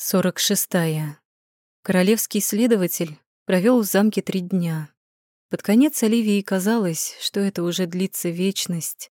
Сорок шестая. Королевский следователь провел в замке три дня. Под конец Оливии казалось, что это уже длится вечность.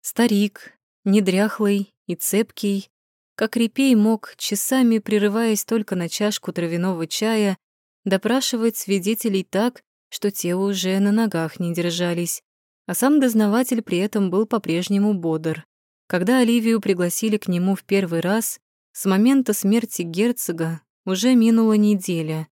Старик, недряхлый и цепкий, как репей мог, часами прерываясь только на чашку травяного чая, допрашивать свидетелей так, что те уже на ногах не держались, а сам дознаватель при этом был по-прежнему бодр. Когда Оливию пригласили к нему в первый раз, с момента смерти герцога уже минула неделя.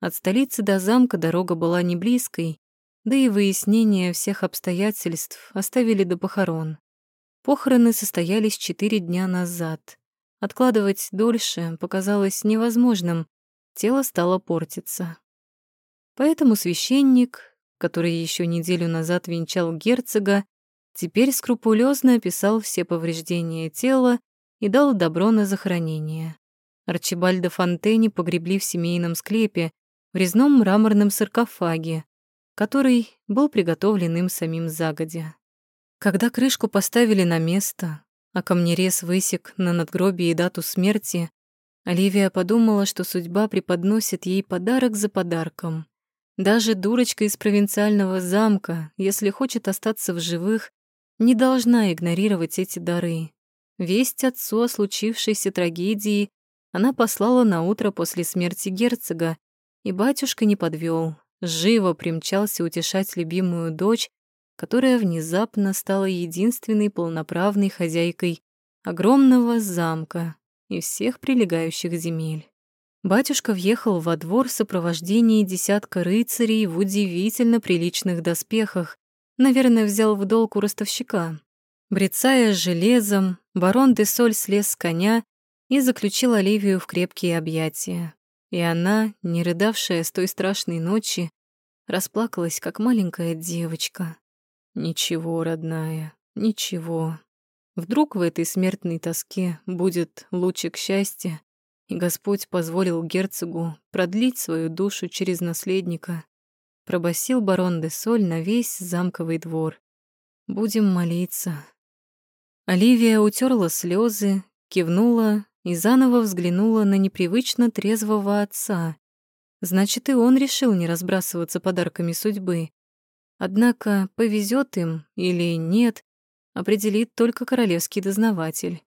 От столицы до замка дорога была не близкой, да и выяснение всех обстоятельств оставили до похорон. Похороны состоялись четыре дня назад. Откладывать дольше показалось невозможным, тело стало портиться. Поэтому священник, который еще неделю назад венчал герцога, теперь скрупулезно описал все повреждения тела и дал добро на захоронение. Арчибальда Фонтени погребли в семейном склепе в резном мраморном саркофаге, который был приготовлен им самим загодя. Когда крышку поставили на место, а камнерез высек на надгробии дату смерти, Оливия подумала, что судьба преподносит ей подарок за подарком. Даже дурочка из провинциального замка, если хочет остаться в живых, не должна игнорировать эти дары. Весть отцу о случившейся трагедии она послала на утро после смерти герцога, и батюшка не подвел, живо примчался утешать любимую дочь, которая внезапно стала единственной полноправной хозяйкой огромного замка и всех прилегающих земель. Батюшка въехал во двор в сопровождении десятка рыцарей в удивительно приличных доспехах, наверное, взял в долг у ростовщика. Брецая железом, барон де Соль слез с коня и заключил Оливию в крепкие объятия. И она, не рыдавшая с той страшной ночи, расплакалась, как маленькая девочка. «Ничего, родная, ничего. Вдруг в этой смертной тоске будет лучик счастья, и Господь позволил герцогу продлить свою душу через наследника», пробасил барон де Соль на весь замковый двор. «Будем молиться». Оливия утерла слезы, кивнула и заново взглянула на непривычно трезвого отца. Значит, и он решил не разбрасываться подарками судьбы. Однако повезет им или нет, определит только королевский дознаватель.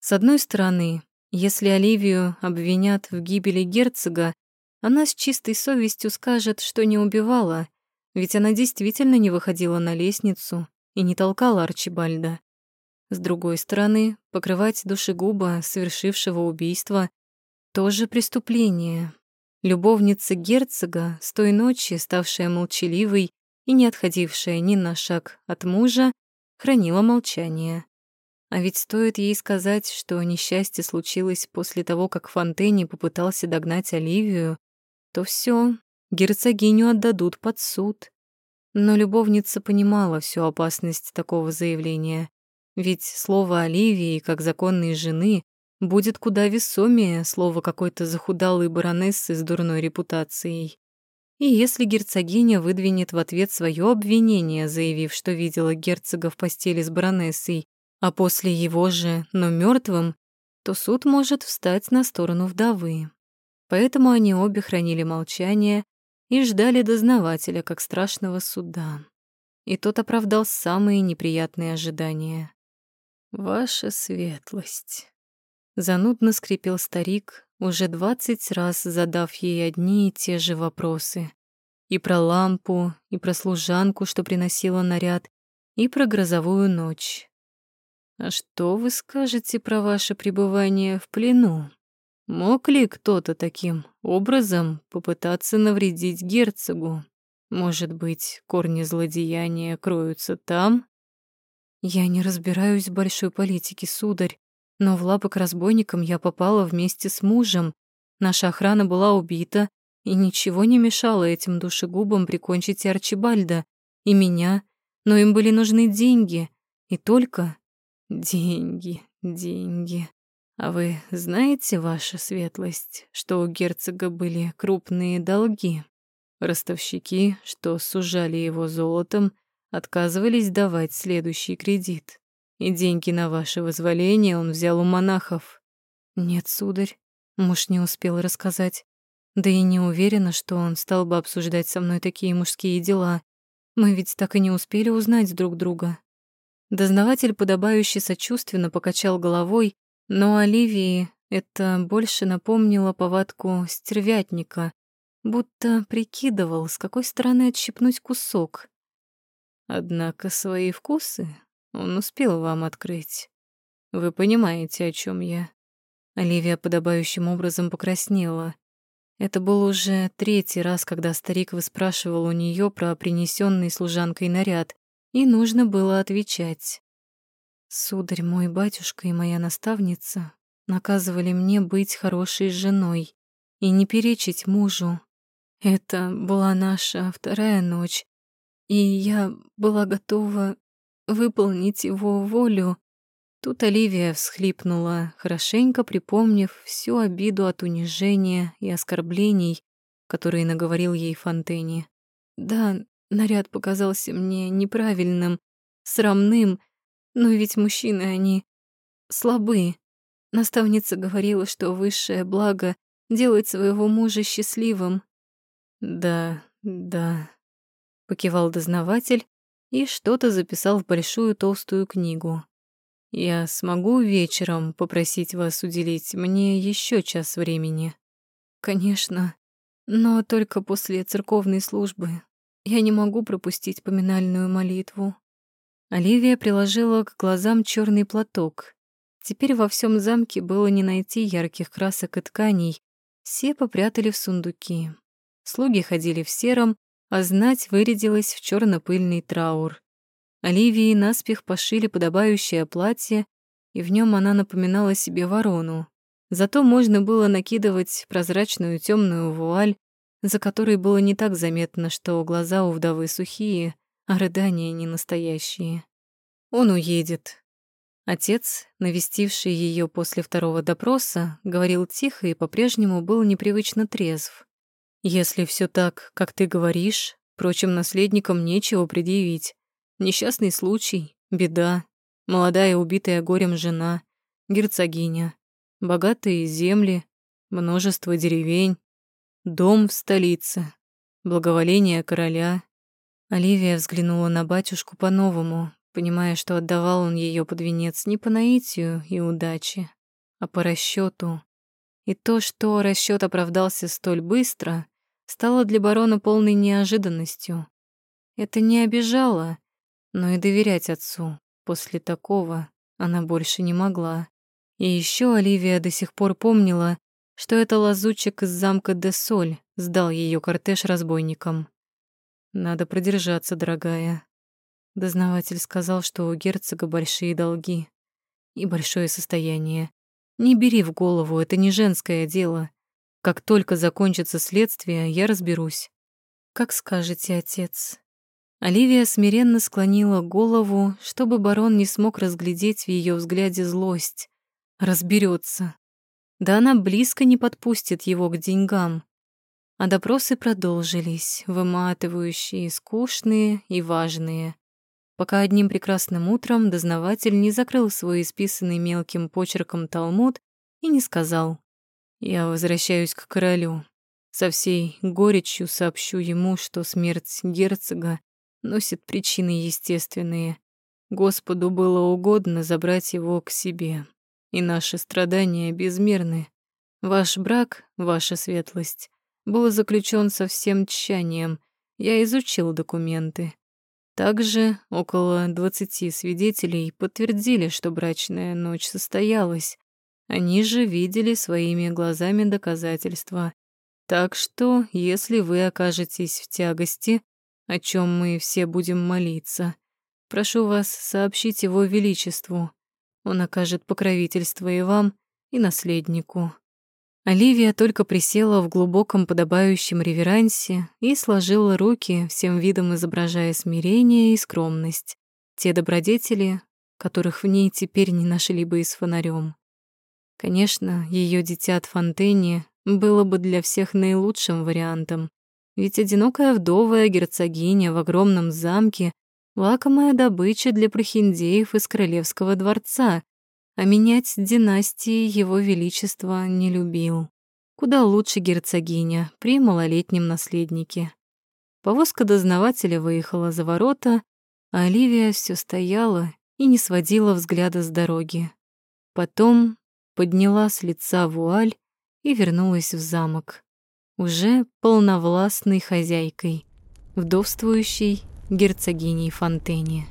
С одной стороны, если Оливию обвинят в гибели герцога, она с чистой совестью скажет, что не убивала, ведь она действительно не выходила на лестницу и не толкала Арчибальда. С другой стороны, покрывать душегуба, совершившего убийство, тоже преступление. Любовница герцога, с той ночи ставшая молчаливой и не отходившая ни на шаг от мужа, хранила молчание. А ведь стоит ей сказать, что несчастье случилось после того, как Фонтени попытался догнать Оливию, то все, герцогиню отдадут под суд. Но любовница понимала всю опасность такого заявления. Ведь слово Оливии, как законной жены, будет куда весомее слова какой-то захудалой баронессы с дурной репутацией. И если герцогиня выдвинет в ответ свое обвинение, заявив, что видела герцога в постели с баронессой, а после его же, но мертвым, то суд может встать на сторону вдовы. Поэтому они обе хранили молчание и ждали дознавателя как страшного суда. И тот оправдал самые неприятные ожидания. «Ваша светлость», — занудно скрипел старик, уже двадцать раз задав ей одни и те же вопросы. И про лампу, и про служанку, что приносила наряд, и про грозовую ночь. «А что вы скажете про ваше пребывание в плену? Мог ли кто-то таким образом попытаться навредить герцогу? Может быть, корни злодеяния кроются там, я не разбираюсь в большой политике, сударь, но в лапы к разбойникам я попала вместе с мужем. Наша охрана была убита, и ничего не мешало этим душегубам прикончить и Арчибальда, и меня, но им были нужны деньги, и только деньги, деньги. А вы знаете, ваша светлость, что у герцога были крупные долги? Ростовщики, что сужали его золотом, отказывались давать следующий кредит. И деньги на ваше возволение он взял у монахов. Нет, сударь, Муж не успел рассказать. Да и не уверена, что он стал бы обсуждать со мной такие мужские дела. Мы ведь так и не успели узнать друг друга. Дознаватель, подобающе сочувственно покачал головой, но Оливии это больше напомнило повадку стервятника, будто прикидывал, с какой стороны отщипнуть кусок. Однако свои вкусы он успел вам открыть. Вы понимаете, о чем я. Оливия подобающим образом покраснела. Это был уже третий раз, когда старик выспрашивал у нее про принесенный служанкой наряд, и нужно было отвечать. Сударь, мой батюшка и моя наставница наказывали мне быть хорошей женой и не перечить мужу. Это была наша вторая ночь, и я была готова выполнить его волю. Тут Оливия всхлипнула, хорошенько припомнив всю обиду от унижения и оскорблений, которые наговорил ей Фонтени. Да, Наряд показался мне неправильным, срамным, но ведь мужчины они слабы. Наставница говорила, что высшее благо делает своего мужа счастливым. Да, да, покивал дознаватель и что-то записал в большую толстую книгу. Я смогу вечером попросить вас уделить мне еще час времени. Конечно, но только после церковной службы. Я не могу пропустить поминальную молитву. Оливия приложила к глазам черный платок. Теперь во всем замке было не найти ярких красок и тканей. Все попрятали в сундуки. Слуги ходили в сером, а знать вырядилась в черно пыльный траур. Оливии наспех пошили подобающее платье, и в нем она напоминала себе ворону. Зато можно было накидывать прозрачную темную вуаль, за которой было не так заметно, что глаза у вдовы сухие, а рыдания не настоящие. Он уедет. Отец, навестивший ее после второго допроса, говорил тихо и по-прежнему был непривычно трезв. «Если все так, как ты говоришь, прочим наследникам нечего предъявить. Несчастный случай, беда, молодая убитая горем жена, герцогиня, богатые земли, множество деревень, Дом в столице. Благоволение короля. Оливия взглянула на батюшку по-новому, понимая, что отдавал он ее под венец не по наитию и удаче, а по расчету. И то, что расчет оправдался столь быстро, стало для барона полной неожиданностью. Это не обижало, но и доверять отцу после такого она больше не могла. И еще Оливия до сих пор помнила, что это лазутчик из замка де Соль сдал ее кортеж разбойникам. Надо продержаться, дорогая. Дознаватель сказал, что у герцога большие долги и большое состояние. Не бери в голову, это не женское дело. Как только закончится следствие, я разберусь. Как скажете, отец. Оливия смиренно склонила голову, чтобы барон не смог разглядеть в ее взгляде злость. Разберется. Да она близко не подпустит его к деньгам. А допросы продолжились, выматывающие, скучные и важные. Пока одним прекрасным утром дознаватель не закрыл свой исписанный мелким почерком талмуд и не сказал «Я возвращаюсь к королю. Со всей горечью сообщу ему, что смерть герцога носит причины естественные. Господу было угодно забрать его к себе и наши страдания безмерны. Ваш брак, ваша светлость, был заключен со всем тщанием. Я изучил документы. Также около двадцати свидетелей подтвердили, что брачная ночь состоялась. Они же видели своими глазами доказательства. Так что, если вы окажетесь в тягости, о чем мы все будем молиться, прошу вас сообщить его величеству. Он окажет покровительство и вам, и наследнику». Оливия только присела в глубоком подобающем реверансе и сложила руки, всем видом изображая смирение и скромность. Те добродетели, которых в ней теперь не нашли бы и с фонарем. Конечно, ее дитя от Фонтени было бы для всех наилучшим вариантом, ведь одинокая вдовая герцогиня в огромном замке лакомая добыча для прохиндеев из королевского дворца, а менять династии его величества не любил. Куда лучше герцогиня при малолетнем наследнике. Повозка дознавателя выехала за ворота, а Оливия все стояла и не сводила взгляда с дороги. Потом подняла с лица вуаль и вернулась в замок, уже полновластной хозяйкой, вдовствующей герцогиней Фонтене.